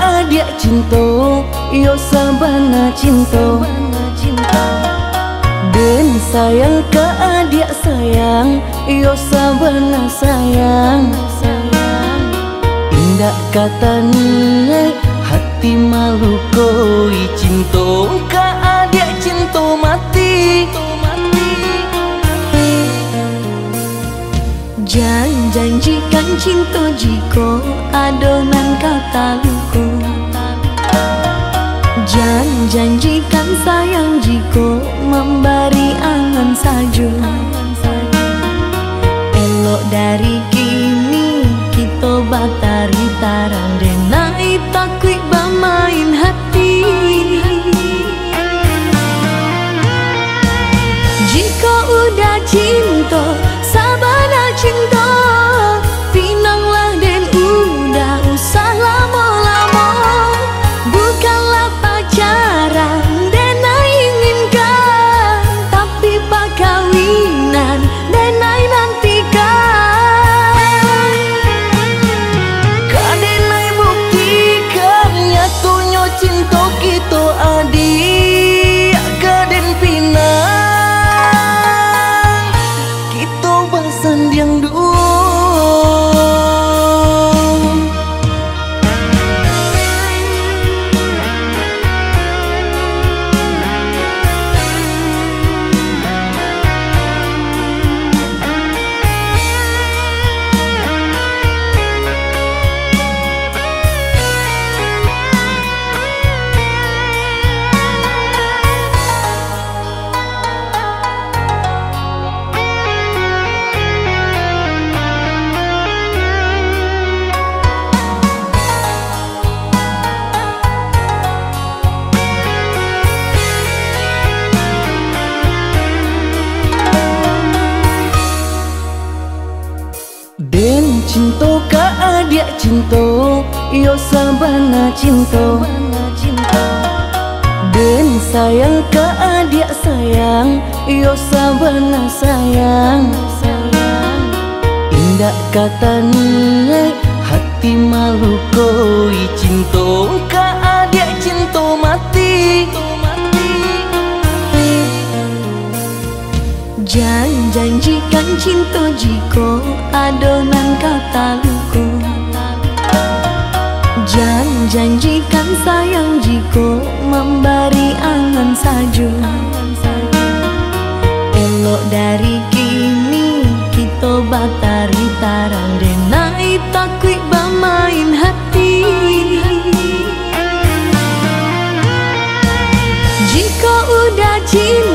adik cinta Yo sabana cinta. Dan sayang ke adik sayang Yo sabana sayang. Indah kata Hati malu koi janjikan cinta jika adonan kata luka Jangan janjikan sayang jika memberi angan saja amor. Dia cinta Yo sabana cinta Dan sayang ke adik sayang Yo sabana sayang Indah kata ni Hati malu koi cinta Ke adik cinta mati Jangan janjikan cinta jiko adonan kata lukuh Janjikan sayang jiko memberi angan saju. Elok dari kini kita batari tarang Denai takwi bermain hati. Jiko udah cinta